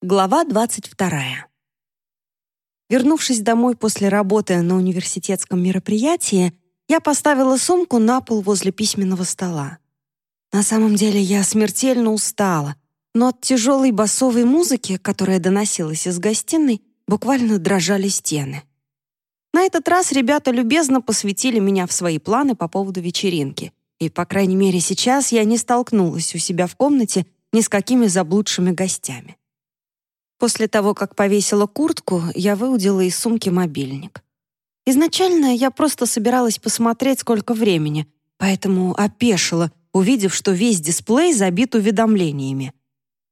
Глава 22. Вернувшись домой после работы на университетском мероприятии, я поставила сумку на пол возле письменного стола. На самом деле я смертельно устала, но от тяжелой басовой музыки, которая доносилась из гостиной, буквально дрожали стены. На этот раз ребята любезно посвятили меня в свои планы по поводу вечеринки, и, по крайней мере, сейчас я не столкнулась у себя в комнате ни с какими заблудшими гостями. После того, как повесила куртку, я выудила из сумки мобильник. Изначально я просто собиралась посмотреть, сколько времени, поэтому опешила, увидев, что весь дисплей забит уведомлениями.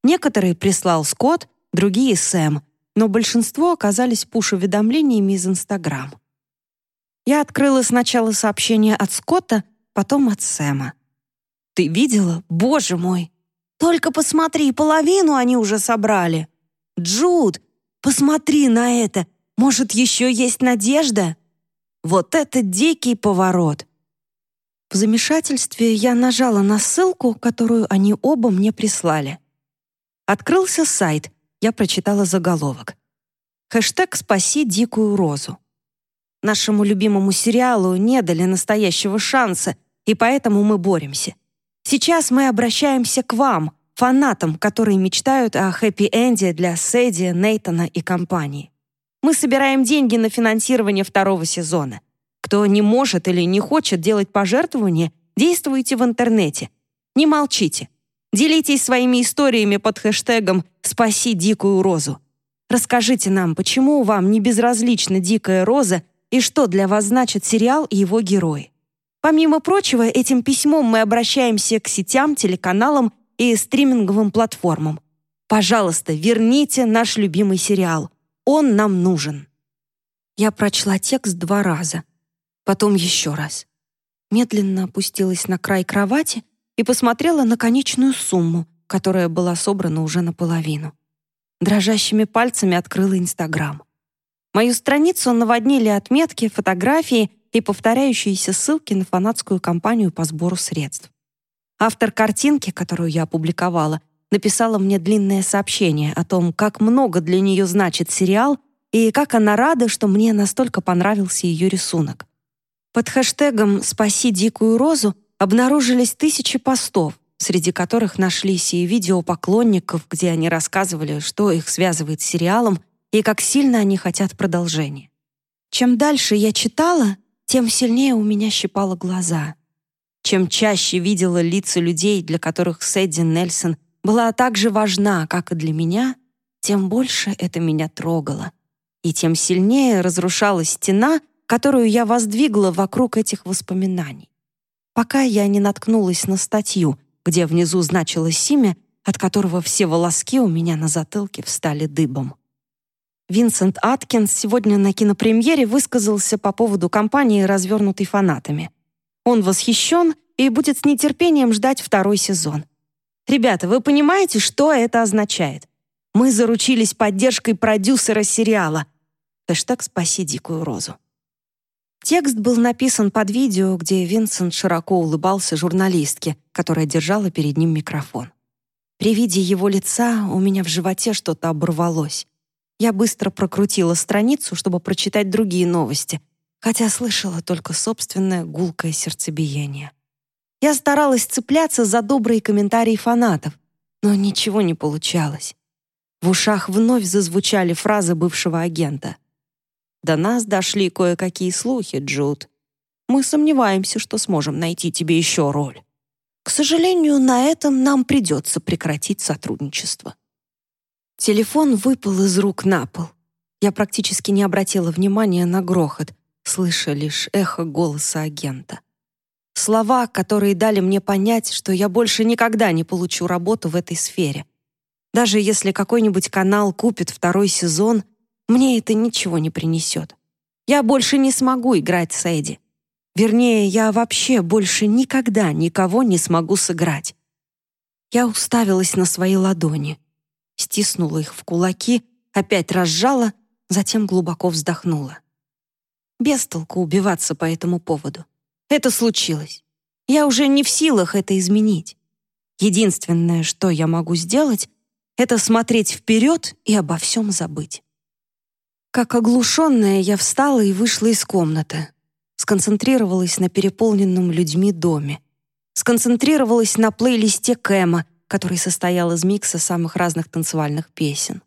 Некоторые прислал Скотт, другие — Сэм, но большинство оказались пуш-уведомлениями из Инстаграм. Я открыла сначала сообщение от Скотта, потом от Сэма. «Ты видела? Боже мой! Только посмотри, половину они уже собрали!» «Джуд, посмотри на это! Может, еще есть надежда?» Вот это дикий поворот! В замешательстве я нажала на ссылку, которую они оба мне прислали. Открылся сайт, я прочитала заголовок. Хэштег «Спаси дикую розу». Нашему любимому сериалу не дали настоящего шанса, и поэтому мы боремся. Сейчас мы обращаемся к вам, фанатам, которые мечтают о хэппи-энде для Сэдди, Нейтана и компании. Мы собираем деньги на финансирование второго сезона. Кто не может или не хочет делать пожертвования, действуйте в интернете. Не молчите. Делитесь своими историями под хэштегом «Спаси дикую розу». Расскажите нам, почему вам не безразлична дикая роза и что для вас значит сериал и его герои. Помимо прочего, этим письмом мы обращаемся к сетям, телеканалам и стриминговым платформам. Пожалуйста, верните наш любимый сериал. Он нам нужен. Я прочла текст два раза, потом еще раз. Медленно опустилась на край кровати и посмотрела на конечную сумму, которая была собрана уже наполовину. Дрожащими пальцами открыла Инстаграм. Мою страницу наводнили отметки, фотографии и повторяющиеся ссылки на фанатскую кампанию по сбору средств. Автор картинки, которую я опубликовала, написала мне длинное сообщение о том, как много для нее значит сериал и как она рада, что мне настолько понравился ее рисунок. Под хэштегом «Спаси дикую розу» обнаружились тысячи постов, среди которых нашлись и видео поклонников, где они рассказывали, что их связывает с сериалом и как сильно они хотят продолжения. Чем дальше я читала, тем сильнее у меня щипало глаза — чем чаще видела лица людей, для которых Сэдди Нельсон была так же важна, как и для меня, тем больше это меня трогало. И тем сильнее разрушалась стена, которую я воздвигла вокруг этих воспоминаний. Пока я не наткнулась на статью, где внизу значилось имя, от которого все волоски у меня на затылке встали дыбом. Винсент Аткинс сегодня на кинопремьере высказался по поводу кампании, развернутой фанатами. Он восхищен и будет с нетерпением ждать второй сезон. Ребята, вы понимаете, что это означает? Мы заручились поддержкой продюсера сериала. Хэштег «Спаси дикую розу». Текст был написан под видео, где Винсент широко улыбался журналистке, которая держала перед ним микрофон. При виде его лица у меня в животе что-то оборвалось. Я быстро прокрутила страницу, чтобы прочитать другие новости, хотя слышала только собственное гулкое сердцебиение. Я старалась цепляться за добрые комментарии фанатов, но ничего не получалось. В ушах вновь зазвучали фразы бывшего агента. «До нас дошли кое-какие слухи, Джуд. Мы сомневаемся, что сможем найти тебе еще роль. К сожалению, на этом нам придется прекратить сотрудничество». Телефон выпал из рук на пол. Я практически не обратила внимания на грохот, слыша лишь эхо голоса агента. Слова, которые дали мне понять, что я больше никогда не получу работу в этой сфере. Даже если какой-нибудь канал купит второй сезон, мне это ничего не принесет. Я больше не смогу играть с Эдди. Вернее, я вообще больше никогда никого не смогу сыграть. Я уставилась на свои ладони, стиснула их в кулаки, опять разжала, затем глубоко вздохнула. Без толку убиваться по этому поводу. Это случилось. Я уже не в силах это изменить. Единственное, что я могу сделать, — это смотреть вперед и обо всем забыть. Как оглушенная, я встала и вышла из комнаты. Сконцентрировалась на переполненном людьми доме. Сконцентрировалась на плейлисте Кэма, который состоял из микса самых разных танцевальных песен.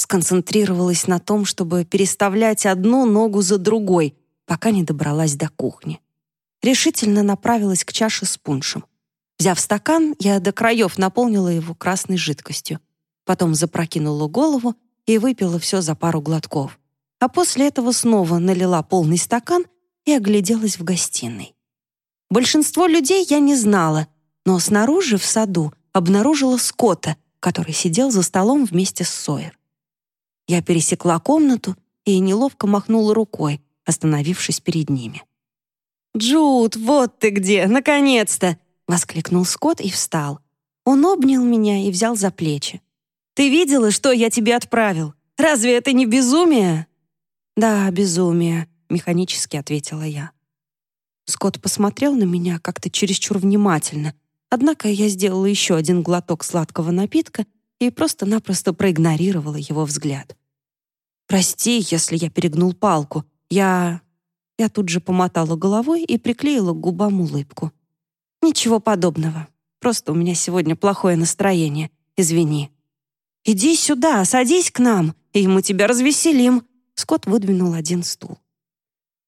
Сконцентрировалась на том, чтобы переставлять одну ногу за другой, пока не добралась до кухни. Решительно направилась к чаше с пуншем. Взяв стакан, я до краев наполнила его красной жидкостью. Потом запрокинула голову и выпила все за пару глотков. А после этого снова налила полный стакан и огляделась в гостиной. Большинство людей я не знала, но снаружи, в саду, обнаружила Скотта, который сидел за столом вместе с Сойер. Я пересекла комнату и неловко махнула рукой, остановившись перед ними. «Джуд, вот ты где, наконец-то!» — воскликнул Скотт и встал. Он обнял меня и взял за плечи. Ты видела, что я тебе отправил? Разве это не безумие?» «Да, безумие», — механически ответила я. Скотт посмотрел на меня как-то чересчур внимательно, однако я сделала еще один глоток сладкого напитка и просто-напросто проигнорировала его взгляд. «Прости, если я перегнул палку. Я...» Я тут же помотала головой и приклеила к губам улыбку. «Ничего подобного. Просто у меня сегодня плохое настроение. Извини». «Иди сюда, садись к нам, и мы тебя развеселим». Скотт выдвинул один стул.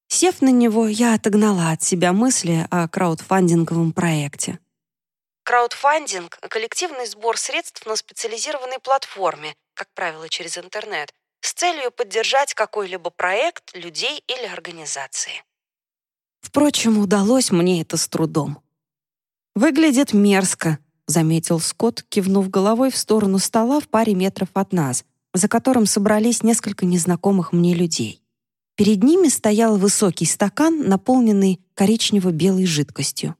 Сев на него, я отогнала от себя мысли о краудфандинговом проекте. Краудфандинг — коллективный сбор средств на специализированной платформе, как правило, через интернет, с целью поддержать какой-либо проект, людей или организации. Впрочем, удалось мне это с трудом. Выглядит мерзко, заметил Скотт, кивнув головой в сторону стола в паре метров от нас, за которым собрались несколько незнакомых мне людей. Перед ними стоял высокий стакан, наполненный коричнево-белой жидкостью.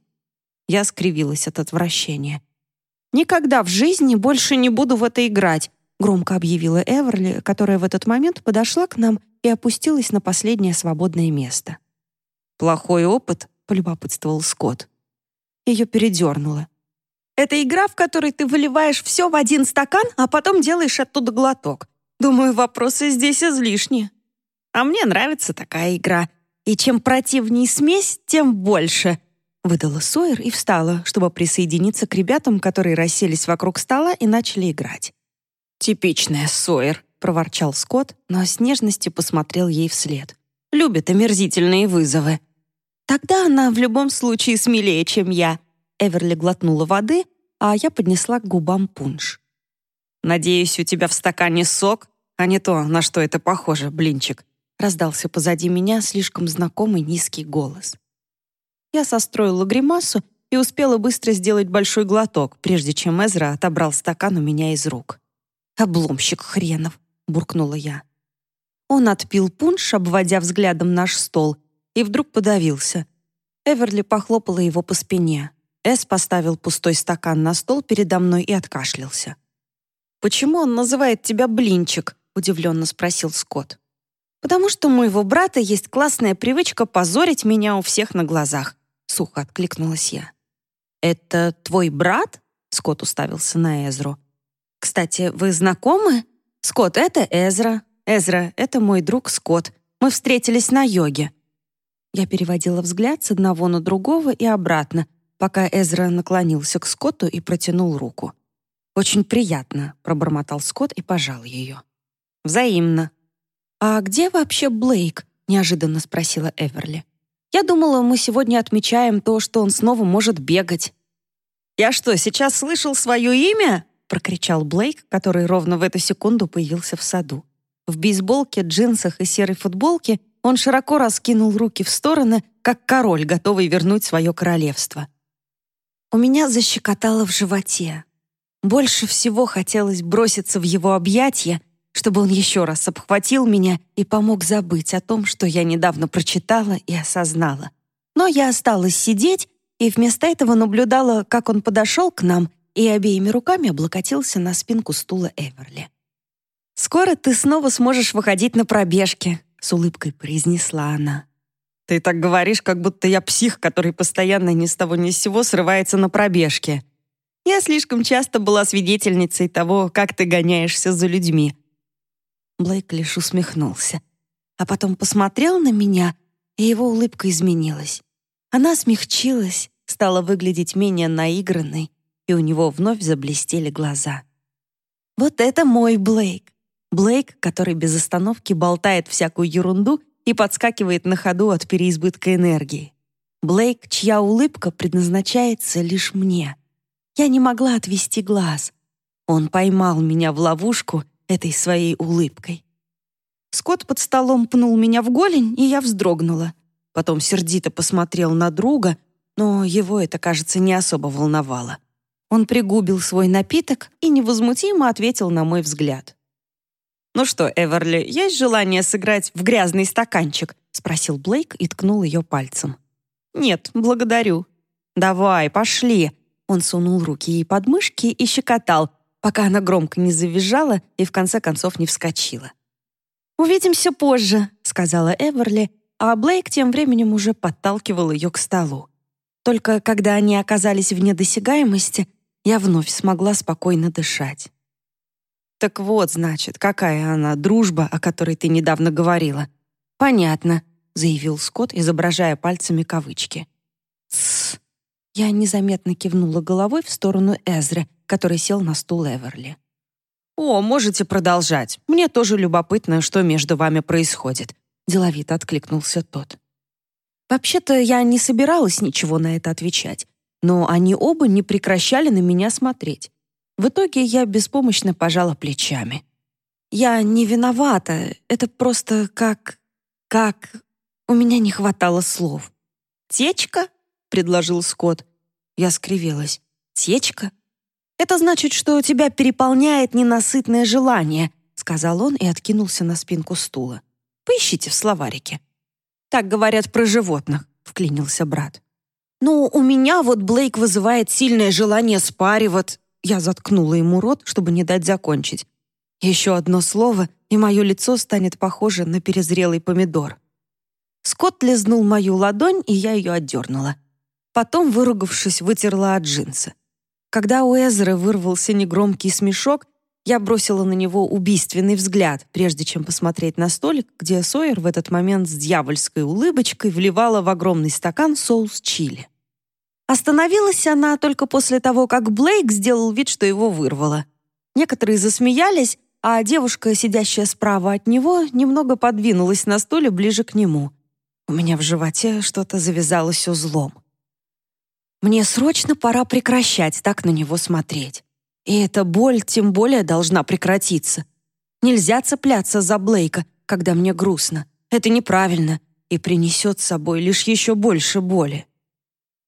Я скривилась от отвращения. «Никогда в жизни больше не буду в это играть», громко объявила Эверли, которая в этот момент подошла к нам и опустилась на последнее свободное место. «Плохой опыт?» — полюбопытствовал Скотт. Ее передернуло. Это игра, в которой ты выливаешь все в один стакан, а потом делаешь оттуда глоток. Думаю, вопросы здесь излишни. А мне нравится такая игра. И чем противнее смесь, тем больше. Выдала Сойер и встала, чтобы присоединиться к ребятам, которые расселись вокруг стола и начали играть. «Типичная Сойер», — проворчал Скотт, но с нежностью посмотрел ей вслед. «Любит омерзительные вызовы». «Тогда она в любом случае смелее, чем я», Эверли глотнула воды, а я поднесла к губам пунш. «Надеюсь, у тебя в стакане сок, а не то, на что это похоже, блинчик», раздался позади меня слишком знакомый низкий голос. Я состроила гримасу и успела быстро сделать большой глоток, прежде чем Эзра отобрал стакан у меня из рук. «Обломщик хренов», — буркнула я. Он отпил пунш, обводя взглядом наш стол, и вдруг подавился. Эверли похлопала его по спине. Эс поставил пустой стакан на стол передо мной и откашлялся. «Почему он называет тебя Блинчик?» — удивленно спросил Скотт. «Потому что у моего брата есть классная привычка позорить меня у всех на глазах», — сухо откликнулась я. «Это твой брат?» — Скотт уставился на Эзру. «Кстати, вы знакомы? Скотт, это Эзра. Эзра, это мой друг Скотт. Мы встретились на йоге». Я переводила взгляд с одного на другого и обратно, пока Эзра наклонился к Скотту и протянул руку. «Очень приятно», — пробормотал Скотт и пожал ее. «Взаимно». «А где вообще Блейк?» — неожиданно спросила Эверли. «Я думала, мы сегодня отмечаем то, что он снова может бегать». «Я что, сейчас слышал свое имя?» — прокричал Блейк, который ровно в эту секунду появился в саду. В бейсболке, джинсах и серой футболке он широко раскинул руки в стороны, как король, готовый вернуть свое королевство. У меня защекотало в животе. Больше всего хотелось броситься в его объятия, чтобы он еще раз обхватил меня и помог забыть о том, что я недавно прочитала и осознала. Но я осталась сидеть и вместо этого наблюдала, как он подошел к нам и обеими руками облокотился на спинку стула Эверли. «Скоро ты снова сможешь выходить на пробежки», — с улыбкой произнесла она. Ты так говоришь, как будто я псих, который постоянно ни с того ни с сего срывается на пробежке. Я слишком часто была свидетельницей того, как ты гоняешься за людьми». Блейк лишь усмехнулся, а потом посмотрел на меня, и его улыбка изменилась. Она смягчилась, стала выглядеть менее наигранной, и у него вновь заблестели глаза. «Вот это мой Блейк!» Блейк, который без остановки болтает всякую ерунду и подскакивает на ходу от переизбытка энергии. Блейк, чья улыбка предназначается лишь мне. Я не могла отвести глаз. Он поймал меня в ловушку этой своей улыбкой. Скотт под столом пнул меня в голень, и я вздрогнула. Потом сердито посмотрел на друга, но его это, кажется, не особо волновало. Он пригубил свой напиток и невозмутимо ответил на мой взгляд. «Ну что, Эверли, есть желание сыграть в грязный стаканчик?» — спросил Блейк и ткнул ее пальцем. «Нет, благодарю». «Давай, пошли». Он сунул руки ей под мышки и щекотал, пока она громко не завизжала и в конце концов не вскочила. «Увидимся позже», — сказала Эверли, а Блейк тем временем уже подталкивал ее к столу. Только когда они оказались вне досягаемости, я вновь смогла спокойно дышать. «Так вот, значит, какая она дружба, о которой ты недавно говорила». «Понятно», — заявил Скотт, изображая пальцами кавычки. «Тссс». Я незаметно кивнула головой в сторону Эзры, который сел на стул Эверли. «О, можете продолжать. Мне тоже любопытно, что между вами происходит», — деловито откликнулся тот. Вообще-то я не собиралась ничего на это отвечать но они оба не прекращали на меня смотреть. В итоге я беспомощно пожала плечами. Я не виновата, это просто как... как... У меня не хватало слов. «Течка?» — предложил Скотт. Я скривилась. «Течка? Это значит, что тебя переполняет ненасытное желание», — сказал он и откинулся на спинку стула. «Поищите в словарике». «Так говорят про животных», — вклинился брат. «Ну, у меня вот Блейк вызывает сильное желание спаривать». Я заткнула ему рот, чтобы не дать закончить. Еще одно слово, и мое лицо станет похоже на перезрелый помидор. Скотт лизнул мою ладонь, и я ее отдернула. Потом, выругавшись, вытерла от джинсы. Когда у Эзера вырвался негромкий смешок, я бросила на него убийственный взгляд, прежде чем посмотреть на столик, где Сойер в этот момент с дьявольской улыбочкой вливала в огромный стакан соус чили. Остановилась она только после того, как Блейк сделал вид, что его вырвало. Некоторые засмеялись, а девушка, сидящая справа от него, немного подвинулась на стуле ближе к нему. У меня в животе что-то завязалось узлом. Мне срочно пора прекращать так на него смотреть. И эта боль тем более должна прекратиться. Нельзя цепляться за Блейка, когда мне грустно. Это неправильно и принесет с собой лишь еще больше боли.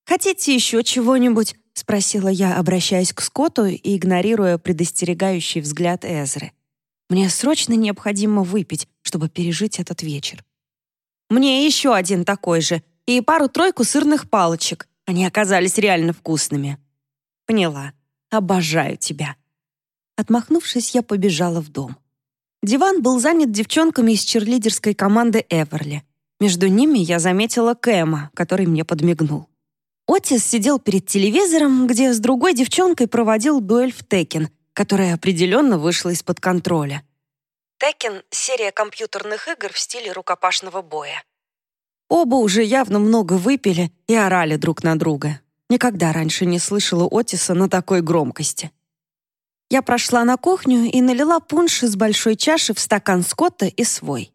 «Хотите еще чего-нибудь?» — спросила я, обращаясь к Скотту и игнорируя предостерегающий взгляд Эзры. «Мне срочно необходимо выпить, чтобы пережить этот вечер». «Мне еще один такой же и пару-тройку сырных палочек. Они оказались реально вкусными». «Поняла. Обожаю тебя». Отмахнувшись, я побежала в дом. Диван был занят девчонками из черлидерской команды Эверли. Между ними я заметила Кэма, который мне подмигнул. Отис сидел перед телевизором, где с другой девчонкой проводил дуэль в Текен, которая определенно вышла из-под контроля. Текен — серия компьютерных игр в стиле рукопашного боя. Оба уже явно много выпили и орали друг на друга. Никогда раньше не слышала Отиса на такой громкости. Я прошла на кухню и налила пунш из большой чаши в стакан Скотта и свой.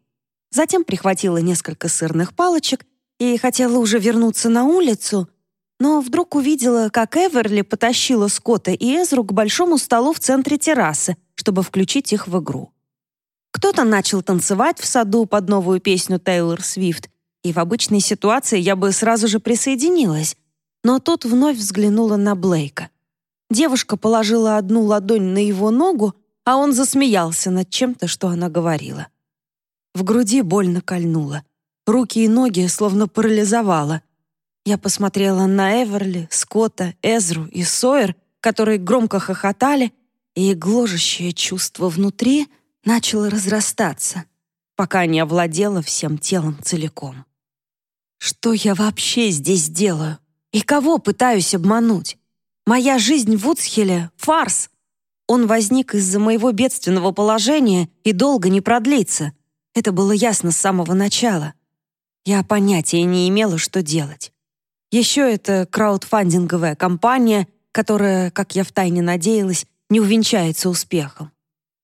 Затем прихватила несколько сырных палочек и хотела уже вернуться на улицу — но вдруг увидела, как Эверли потащила Скотта и Эзру к большому столу в центре террасы, чтобы включить их в игру. Кто-то начал танцевать в саду под новую песню Тейлор Свифт, и в обычной ситуации я бы сразу же присоединилась, но тут вновь взглянула на Блейка. Девушка положила одну ладонь на его ногу, а он засмеялся над чем-то, что она говорила. В груди больно кольнуло. Руки и ноги словно парализовало. Я посмотрела на Эверли, Скотта, Эзру и Сойер, которые громко хохотали, и гложущее чувство внутри начало разрастаться, пока не овладело всем телом целиком. Что я вообще здесь делаю? И кого пытаюсь обмануть? Моя жизнь в Уцхеле — фарс. Он возник из-за моего бедственного положения и долго не продлится. Это было ясно с самого начала. Я понятия не имела, что делать. Еще это краудфандинговая компания, которая, как я втайне надеялась, не увенчается успехом.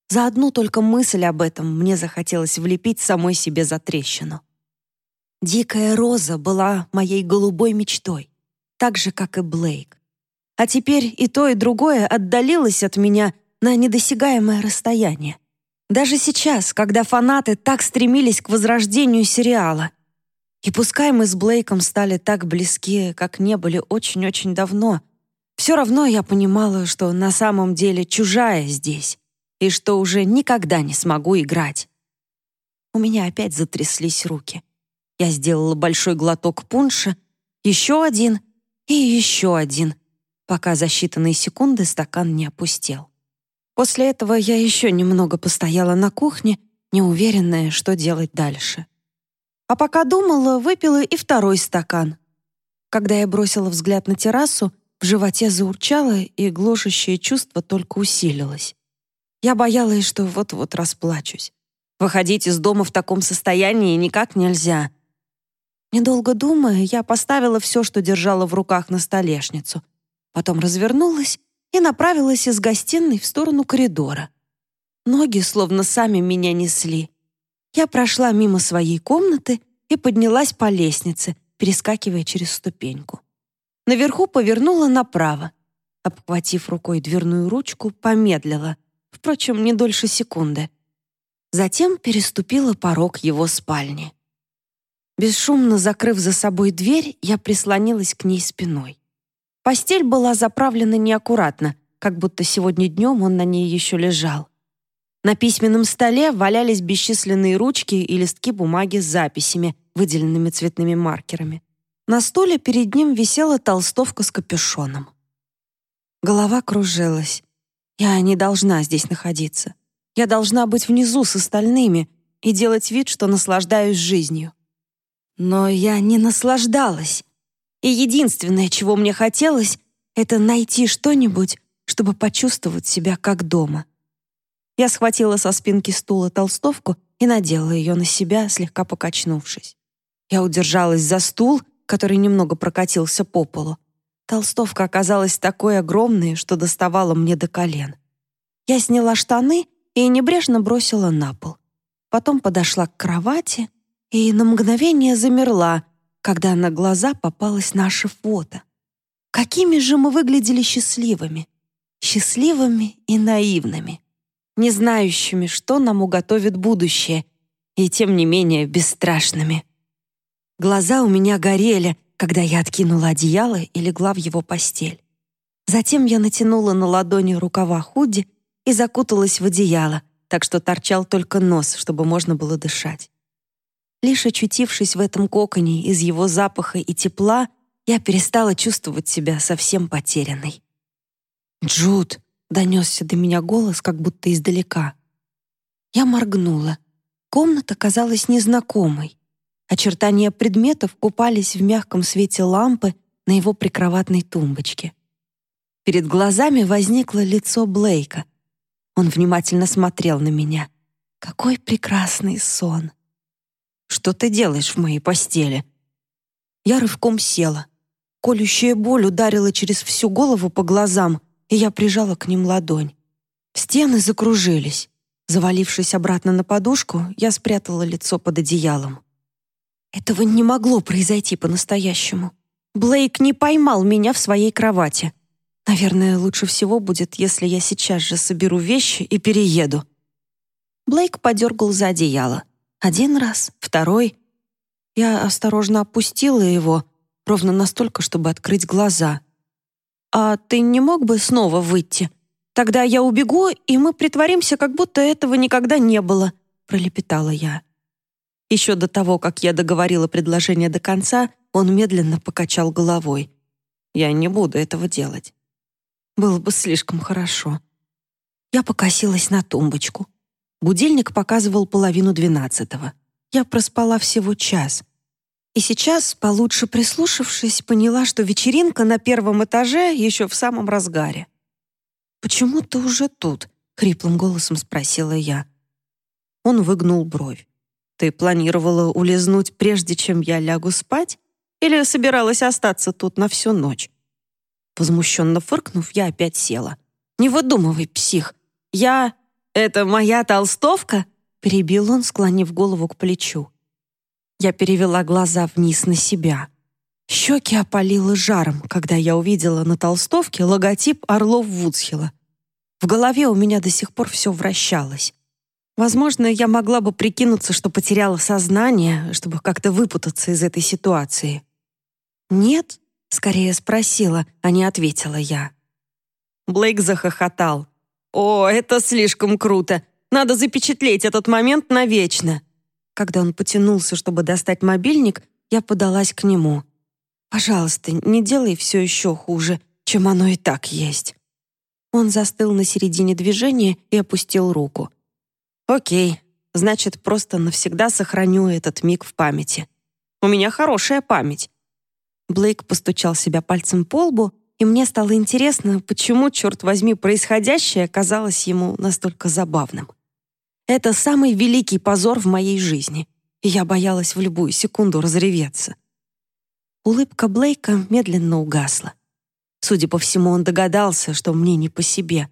За одну только мысль об этом мне захотелось влепить самой себе за трещину. Дикая роза была моей голубой мечтой, так же, как и Блейк. А теперь и то, и другое отдалилось от меня на недосягаемое расстояние. Даже сейчас, когда фанаты так стремились к возрождению сериала. И пускай мы с Блейком стали так близки, как не были очень-очень давно, все равно я понимала, что на самом деле чужая здесь, и что уже никогда не смогу играть. У меня опять затряслись руки. Я сделала большой глоток пунша, еще один и еще один, пока за считанные секунды стакан не опустел. После этого я еще немного постояла на кухне, неуверенная, что делать дальше. А пока думала, выпила и второй стакан. Когда я бросила взгляд на террасу, в животе заурчало, и гложущее чувство только усилилось. Я боялась, что вот-вот расплачусь. Выходить из дома в таком состоянии никак нельзя. Недолго думая, я поставила все, что держала в руках на столешницу. Потом развернулась и направилась из гостиной в сторону коридора. Ноги словно сами меня несли. Я прошла мимо своей комнаты и поднялась по лестнице, перескакивая через ступеньку. Наверху повернула направо. Обхватив рукой дверную ручку, помедлила, впрочем, не дольше секунды. Затем переступила порог его спальни. Бесшумно закрыв за собой дверь, я прислонилась к ней спиной. Постель была заправлена неаккуратно, как будто сегодня днем он на ней еще лежал. На письменном столе валялись бесчисленные ручки и листки бумаги с записями, выделенными цветными маркерами. На стуле перед ним висела толстовка с капюшоном. Голова кружилась. Я не должна здесь находиться. Я должна быть внизу с остальными и делать вид, что наслаждаюсь жизнью. Но я не наслаждалась. И единственное, чего мне хотелось, это найти что-нибудь, чтобы почувствовать себя как дома. Я схватила со спинки стула толстовку и надела ее на себя, слегка покачнувшись. Я удержалась за стул, который немного прокатился по полу. Толстовка оказалась такой огромной, что доставала мне до колен. Я сняла штаны и небрежно бросила на пол. Потом подошла к кровати и на мгновение замерла, когда на глаза попалось наше фото. Какими же мы выглядели счастливыми, счастливыми и наивными, не знающими, что нам уготовит будущее, и тем не менее бесстрашными. Глаза у меня горели, когда я откинула одеяло и легла в его постель. Затем я натянула на ладони рукава худи и закуталась в одеяло, так что торчал только нос, чтобы можно было дышать. Лишь очутившись в этом коконе из его запаха и тепла, я перестала чувствовать себя совсем потерянной. «Джуд!» — донесся до меня голос, как будто издалека. Я моргнула. Комната казалась незнакомой. Очертания предметов купались в мягком свете лампы на его прикроватной тумбочке. Перед глазами возникло лицо Блейка. Он внимательно смотрел на меня. Какой прекрасный сон! Что ты делаешь в моей постели?» Я рывком села. Колющая боль ударила через всю голову по глазам, и я прижала к ним ладонь. Стены закружились. Завалившись обратно на подушку, я спрятала лицо под одеялом. Этого не могло произойти по-настоящему. Блейк не поймал меня в своей кровати. Наверное, лучше всего будет, если я сейчас же соберу вещи и перееду. Блейк подергал за одеяло. Один раз, второй. Я осторожно опустила его, ровно настолько, чтобы открыть глаза. «А ты не мог бы снова выйти? Тогда я убегу, и мы притворимся, как будто этого никогда не было», — пролепетала я. Еще до того, как я договорила предложение до конца, он медленно покачал головой. «Я не буду этого делать. Было бы слишком хорошо». Я покосилась на тумбочку. Будильник показывал половину двенадцатого. Я проспала всего час. И сейчас, получше прислушавшись, поняла, что вечеринка на первом этаже еще в самом разгаре. «Почему ты уже тут?» — хриплым голосом спросила я. Он выгнул бровь. «Ты планировала улизнуть, прежде чем я лягу спать? Или собиралась остаться тут на всю ночь?» Возмущенно фыркнув, я опять села. «Не выдумывай, псих! Я... Это моя толстовка?» Перебил он, склонив голову к плечу. Я перевела глаза вниз на себя. Щеки опалило жаром, когда я увидела на толстовке логотип Орлов Вудсхилла. В голове у меня до сих пор все вращалось. Возможно, я могла бы прикинуться, что потеряла сознание, чтобы как-то выпутаться из этой ситуации. «Нет?» — скорее спросила, а не ответила я. Блейк захохотал. «О, это слишком круто! Надо запечатлеть этот момент навечно!» Когда он потянулся, чтобы достать мобильник, я подалась к нему. «Пожалуйста, не делай все еще хуже, чем оно и так есть». Он застыл на середине движения и опустил руку. «Окей, значит, просто навсегда сохраню этот миг в памяти. У меня хорошая память». Блейк постучал себя пальцем по лбу, и мне стало интересно, почему, черт возьми, происходящее казалось ему настолько забавным. Это самый великий позор в моей жизни, я боялась в любую секунду разреветься. Улыбка Блейка медленно угасла. Судя по всему, он догадался, что мне не по себе.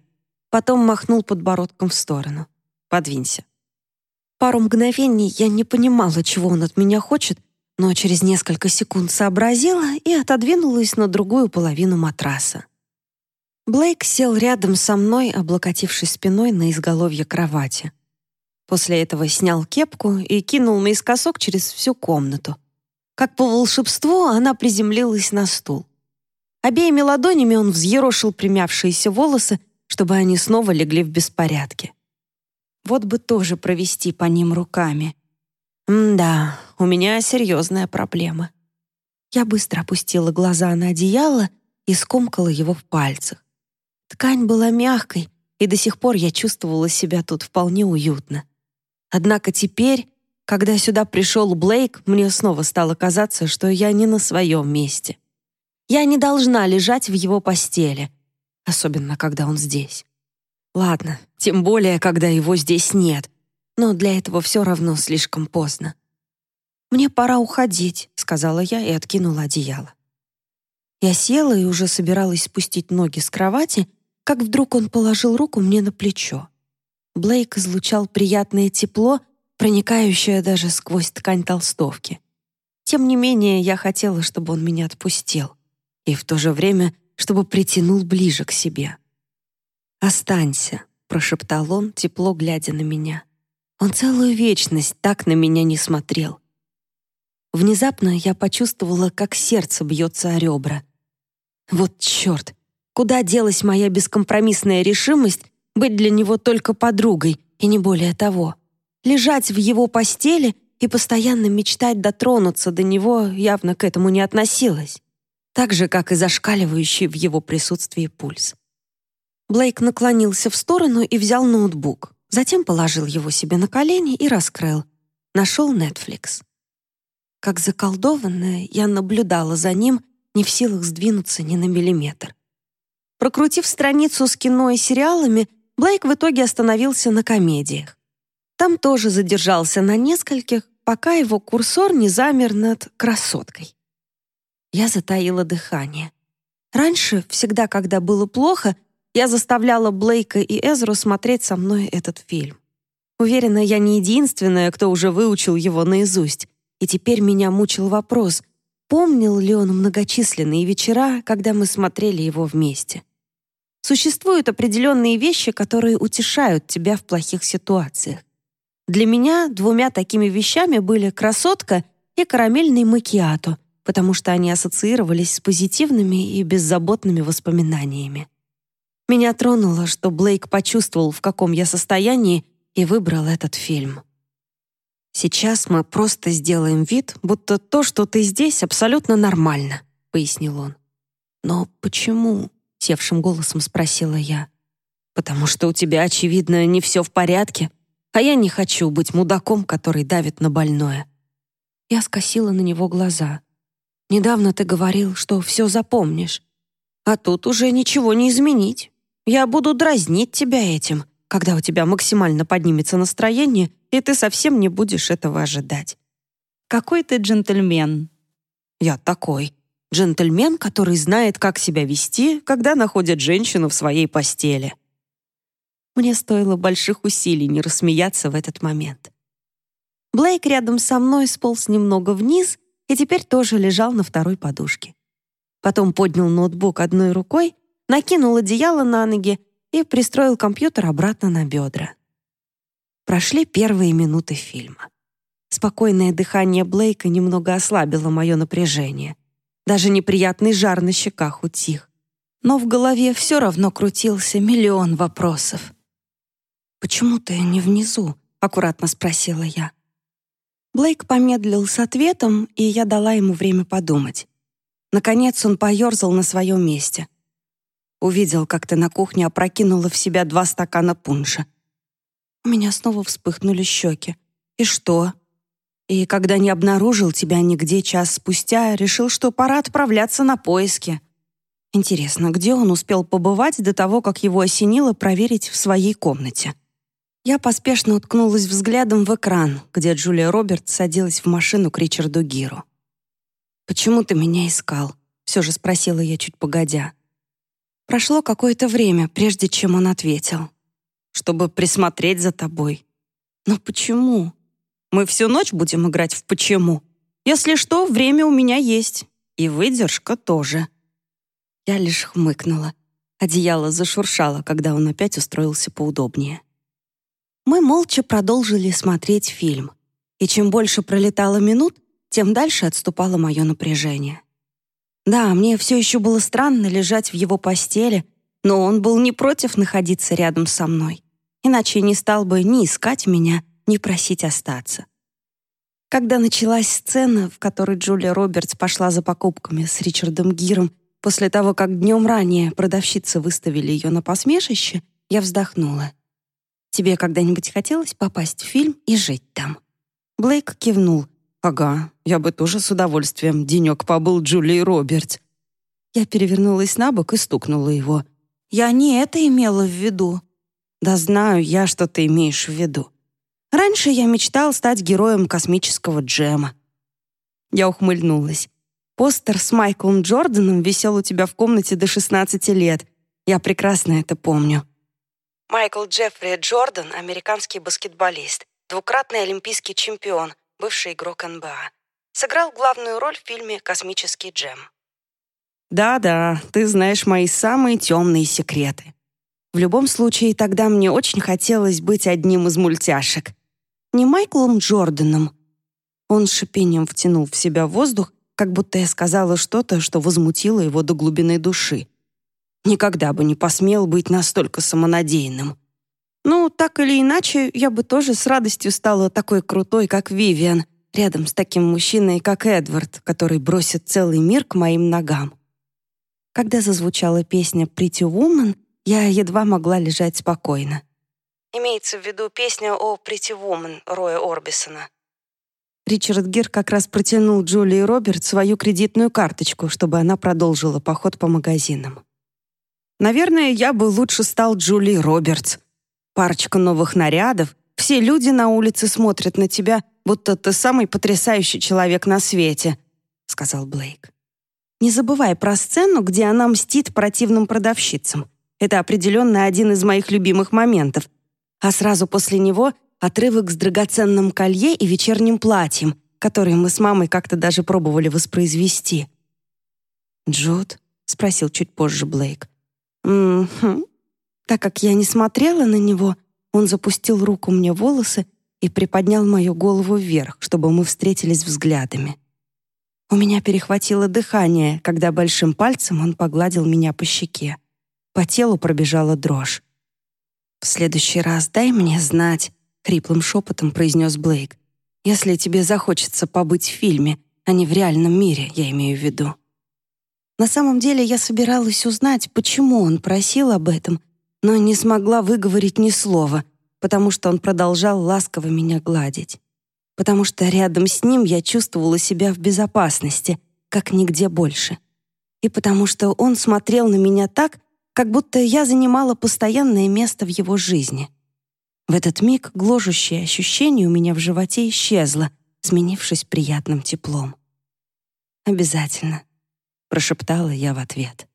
Потом махнул подбородком в сторону. «Подвинься». Пару мгновений я не понимала, чего он от меня хочет, но через несколько секунд сообразила и отодвинулась на другую половину матраса. Блейк сел рядом со мной, облокотившись спиной на изголовье кровати. После этого снял кепку и кинул наискосок через всю комнату. Как по волшебству она приземлилась на стул. Обеими ладонями он взъерошил примявшиеся волосы, чтобы они снова легли в беспорядке. Вот бы тоже провести по ним руками. М-да, у меня серьезная проблема. Я быстро опустила глаза на одеяло и скомкала его в пальцах. Ткань была мягкой, и до сих пор я чувствовала себя тут вполне уютно. Однако теперь, когда сюда пришел Блейк, мне снова стало казаться, что я не на своем месте. Я не должна лежать в его постели, особенно когда он здесь. Ладно, тем более, когда его здесь нет, но для этого все равно слишком поздно. «Мне пора уходить», — сказала я и откинула одеяло. Я села и уже собиралась спустить ноги с кровати, как вдруг он положил руку мне на плечо. Блейк излучал приятное тепло, проникающее даже сквозь ткань толстовки. Тем не менее, я хотела, чтобы он меня отпустил. И в то же время, чтобы притянул ближе к себе. «Останься», — прошептал он, тепло глядя на меня. Он целую вечность так на меня не смотрел. Внезапно я почувствовала, как сердце бьется о ребра. Вот черт, куда делась моя бескомпромиссная решимость быть для него только подругой и не более того. Лежать в его постели и постоянно мечтать дотронуться до него явно к этому не относилась. Так же, как и зашкаливающий в его присутствии пульс. Блейк наклонился в сторону и взял ноутбук. Затем положил его себе на колени и раскрыл. Нашел Netflix. Как заколдованная, я наблюдала за ним, не в силах сдвинуться ни на миллиметр. Прокрутив страницу с кино и сериалами, Блейк в итоге остановился на комедиях. Там тоже задержался на нескольких, пока его курсор не замер над красоткой. Я затаила дыхание. Раньше, всегда, когда было плохо, я заставляла Блейка и Эзру смотреть со мной этот фильм. Уверена, я не единственная, кто уже выучил его наизусть, и теперь меня мучил вопрос, помнил ли он многочисленные вечера, когда мы смотрели его вместе. Существуют определенные вещи, которые утешают тебя в плохих ситуациях. Для меня двумя такими вещами были красотка и карамельный макиато, потому что они ассоциировались с позитивными и беззаботными воспоминаниями. Меня тронуло, что Блейк почувствовал, в каком я состоянии, и выбрал этот фильм. «Сейчас мы просто сделаем вид, будто то, что ты здесь, абсолютно нормально», — пояснил он. «Но почему?» Севшим голосом спросила я. «Потому что у тебя, очевидно, не все в порядке, а я не хочу быть мудаком, который давит на больное». Я скосила на него глаза. «Недавно ты говорил, что все запомнишь. А тут уже ничего не изменить. Я буду дразнить тебя этим, когда у тебя максимально поднимется настроение, и ты совсем не будешь этого ожидать. Какой ты джентльмен. Я такой. Джентльмен, который знает, как себя вести, когда находит женщину в своей постели. Мне стоило больших усилий не рассмеяться в этот момент. Блейк рядом со мной сполз немного вниз и теперь тоже лежал на второй подушке. Потом поднял ноутбук одной рукой, накинул одеяло на ноги и пристроил компьютер обратно на бедра. Прошли первые минуты фильма. Спокойное дыхание Блейка немного ослабило мое напряжение. Даже неприятный жар на щеках утих. Но в голове все равно крутился миллион вопросов. «Почему ты не внизу?» — аккуратно спросила я. Блейк помедлил с ответом, и я дала ему время подумать. Наконец он поерзал на своем месте. Увидел, как ты на кухне опрокинула в себя два стакана пунша. У меня снова вспыхнули щеки. И что? И когда не обнаружил тебя нигде час спустя, решил, что пора отправляться на поиски. Интересно, где он успел побывать до того, как его осенило проверить в своей комнате? Я поспешно уткнулась взглядом в экран, где Джулия Робертс садилась в машину к Ричарду Гиру. «Почему ты меня искал?» — все же спросила я чуть погодя. Прошло какое-то время, прежде чем он ответил. «Чтобы присмотреть за тобой». «Но почему? Мы всю ночь будем играть в «почему». Если что, время у меня есть. И выдержка тоже». Я лишь хмыкнула. Одеяло зашуршало, когда он опять устроился поудобнее. Мы молча продолжили смотреть фильм. И чем больше пролетало минут, тем дальше отступало мое напряжение. Да, мне все еще было странно лежать в его постели, но он был не против находиться рядом со мной. Иначе не стал бы ни искать меня, ни просить остаться. Когда началась сцена, в которой Джулия Робертс пошла за покупками с Ричардом Гиром после того, как днем ранее продавщицы выставили ее на посмешище, я вздохнула. «Тебе когда-нибудь хотелось попасть в фильм и жить там?» Блейк кивнул, «Ага, я бы тоже с удовольствием денек побыл Джулией Робертс». Я перевернулась на бок и стукнула его. «Я не это имела в виду». «Да знаю я, что ты имеешь в виду. Раньше я мечтал стать героем космического джема». Я ухмыльнулась. «Постер с Майклом Джорданом висел у тебя в комнате до 16 лет. Я прекрасно это помню». Майкл Джеффри Джордан — американский баскетболист, двукратный олимпийский чемпион — бывший игрок НБА. Сыграл главную роль в фильме «Космический джем». «Да-да, ты знаешь мои самые темные секреты. В любом случае, тогда мне очень хотелось быть одним из мультяшек. Не Майклом Джорданом». Он с шипением втянул в себя воздух, как будто я сказала что-то, что возмутило его до глубины души. Никогда бы не посмел быть настолько самонадеянным. Ну, так или иначе, я бы тоже с радостью стала такой крутой, как Вивиан, рядом с таким мужчиной, как Эдвард, который бросит целый мир к моим ногам. Когда зазвучала песня «Pretty Woman», я едва могла лежать спокойно. Имеется в виду песня о «Pretty Woman» Роя Орбисона. Ричард Гир как раз протянул Джулии Роберт свою кредитную карточку, чтобы она продолжила поход по магазинам. «Наверное, я бы лучше стал Джулией Робертс», Парочка новых нарядов, все люди на улице смотрят на тебя, будто ты самый потрясающий человек на свете», — сказал Блейк. «Не забывай про сцену, где она мстит противным продавщицам. Это определенно один из моих любимых моментов. А сразу после него отрывок с драгоценным колье и вечерним платьем, который мы с мамой как-то даже пробовали воспроизвести». «Джуд?» — спросил чуть позже Блейк. «М-хм, так как я не смотрела на него, он запустил руку мне в волосы и приподнял мою голову вверх, чтобы мы встретились взглядами. У меня перехватило дыхание, когда большим пальцем он погладил меня по щеке. По телу пробежала дрожь. «В следующий раз дай мне знать», — хриплым шепотом произнес Блейк, «если тебе захочется побыть в фильме, а не в реальном мире, я имею в виду». На самом деле я собиралась узнать, почему он просил об этом но не смогла выговорить ни слова, потому что он продолжал ласково меня гладить. потому что рядом с ним я чувствовала себя в безопасности, как нигде больше. И потому что он смотрел на меня так, как будто я занимала постоянное место в его жизни. В этот миг гложущее ощущение у меня в животе исчезло, сменившись приятным теплом. «Обязательно», — прошептала я в ответ.